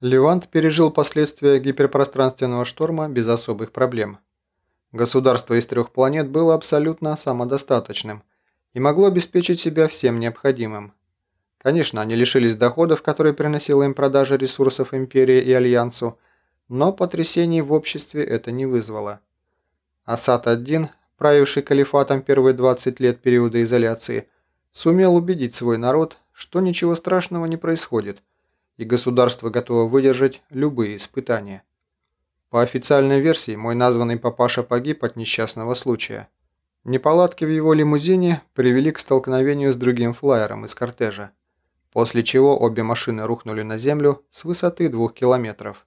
Левант пережил последствия гиперпространственного шторма без особых проблем. Государство из трех планет было абсолютно самодостаточным и могло обеспечить себя всем необходимым. Конечно, они лишились доходов, которые приносила им продажа ресурсов Империи и Альянсу, но потрясений в обществе это не вызвало. Асад-1, правивший калифатом первые 20 лет периода изоляции, сумел убедить свой народ, что ничего страшного не происходит, и государство готово выдержать любые испытания. По официальной версии, мой названный папаша погиб от несчастного случая. Неполадки в его лимузине привели к столкновению с другим флайером из кортежа, после чего обе машины рухнули на землю с высоты двух километров.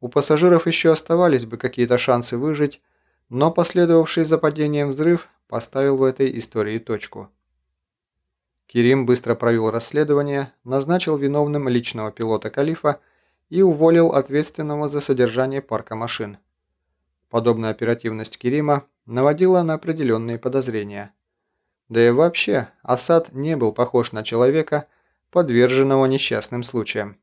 У пассажиров еще оставались бы какие-то шансы выжить, но последовавший за падением взрыв поставил в этой истории точку. Кирим быстро провел расследование, назначил виновным личного пилота Калифа и уволил ответственного за содержание парка машин. Подобная оперативность Кирима наводила на определенные подозрения. Да и вообще, Асад не был похож на человека, подверженного несчастным случаям.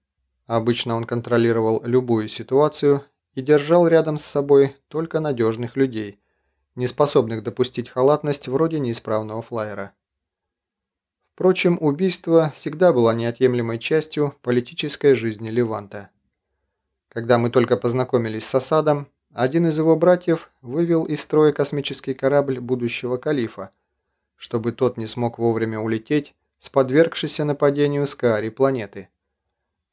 Обычно он контролировал любую ситуацию и держал рядом с собой только надежных людей, не способных допустить халатность вроде неисправного флайера. Впрочем, убийство всегда было неотъемлемой частью политической жизни Леванта. Когда мы только познакомились с Асадом, один из его братьев вывел из строя космический корабль будущего калифа, чтобы тот не смог вовремя улететь с подвергшейся нападению Скаари планеты.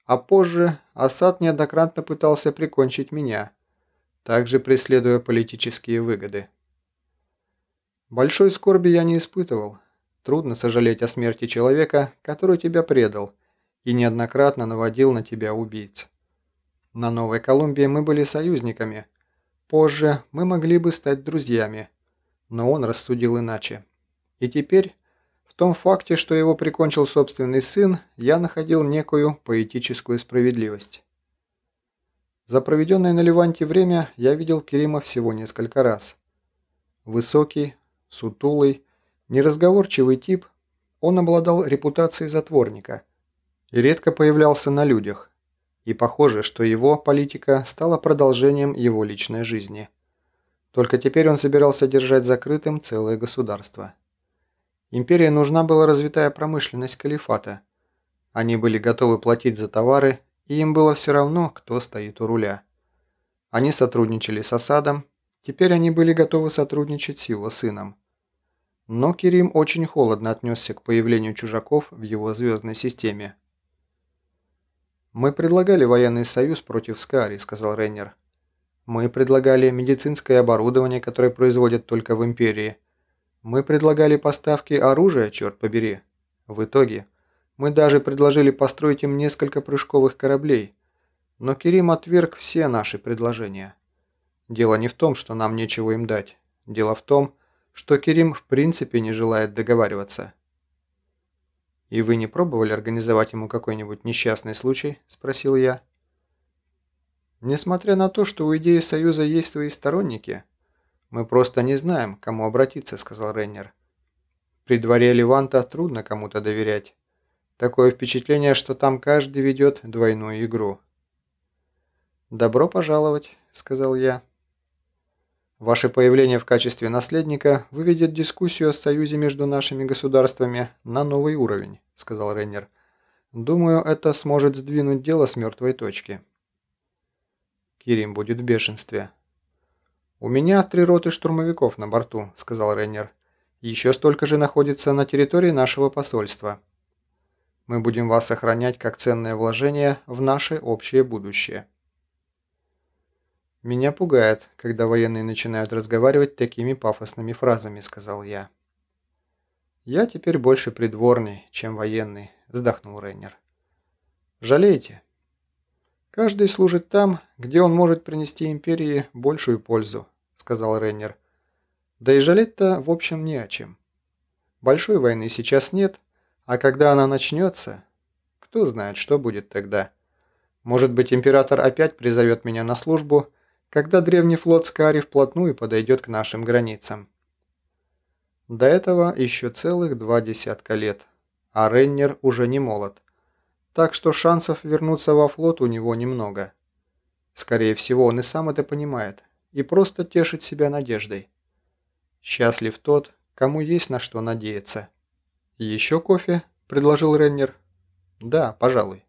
А позже Асад неоднократно пытался прикончить меня, также преследуя политические выгоды. Большой скорби я не испытывал, Трудно сожалеть о смерти человека, который тебя предал и неоднократно наводил на тебя убийц. На Новой Колумбии мы были союзниками. Позже мы могли бы стать друзьями, но он рассудил иначе. И теперь, в том факте, что его прикончил собственный сын, я находил некую поэтическую справедливость. За проведенное на Леванте время я видел Керима всего несколько раз. Высокий, сутулый, Неразговорчивый тип, он обладал репутацией затворника и редко появлялся на людях. И похоже, что его политика стала продолжением его личной жизни. Только теперь он собирался держать закрытым целое государство. Империи нужна была развитая промышленность калифата. Они были готовы платить за товары, и им было все равно, кто стоит у руля. Они сотрудничали с Асадом, теперь они были готовы сотрудничать с его сыном. Но Кирим очень холодно отнесся к появлению чужаков в его звездной системе. «Мы предлагали военный союз против Скари», — сказал Рейнер. «Мы предлагали медицинское оборудование, которое производят только в Империи. Мы предлагали поставки оружия, черт побери. В итоге мы даже предложили построить им несколько прыжковых кораблей. Но Кирим отверг все наши предложения. Дело не в том, что нам нечего им дать. Дело в том, что Керим в принципе не желает договариваться. «И вы не пробовали организовать ему какой-нибудь несчастный случай?» – спросил я. «Несмотря на то, что у идеи Союза есть свои сторонники, мы просто не знаем, к кому обратиться», – сказал Рейнер. «При дворе Леванта трудно кому-то доверять. Такое впечатление, что там каждый ведет двойную игру». «Добро пожаловать», – сказал я. Ваше появление в качестве наследника выведет дискуссию о союзе между нашими государствами на новый уровень», – сказал Рейнер. «Думаю, это сможет сдвинуть дело с мертвой точки». Кирим будет в бешенстве. «У меня три роты штурмовиков на борту», – сказал Рейнер. «Еще столько же находится на территории нашего посольства. Мы будем вас охранять как ценное вложение в наше общее будущее». «Меня пугает, когда военные начинают разговаривать такими пафосными фразами», — сказал я. «Я теперь больше придворный, чем военный», — вздохнул Рейнер. «Жалеете?» «Каждый служит там, где он может принести империи большую пользу», — сказал Рейнер. «Да и жалеть-то, в общем, не о чем. Большой войны сейчас нет, а когда она начнется, кто знает, что будет тогда. Может быть, император опять призовет меня на службу, — когда древний флот Скари вплотную подойдет к нашим границам. До этого еще целых два десятка лет, а Реннер уже не молод. Так что шансов вернуться во флот у него немного. Скорее всего, он и сам это понимает и просто тешит себя надеждой. Счастлив тот, кому есть на что надеяться. «Еще кофе?» – предложил Реннер. «Да, пожалуй».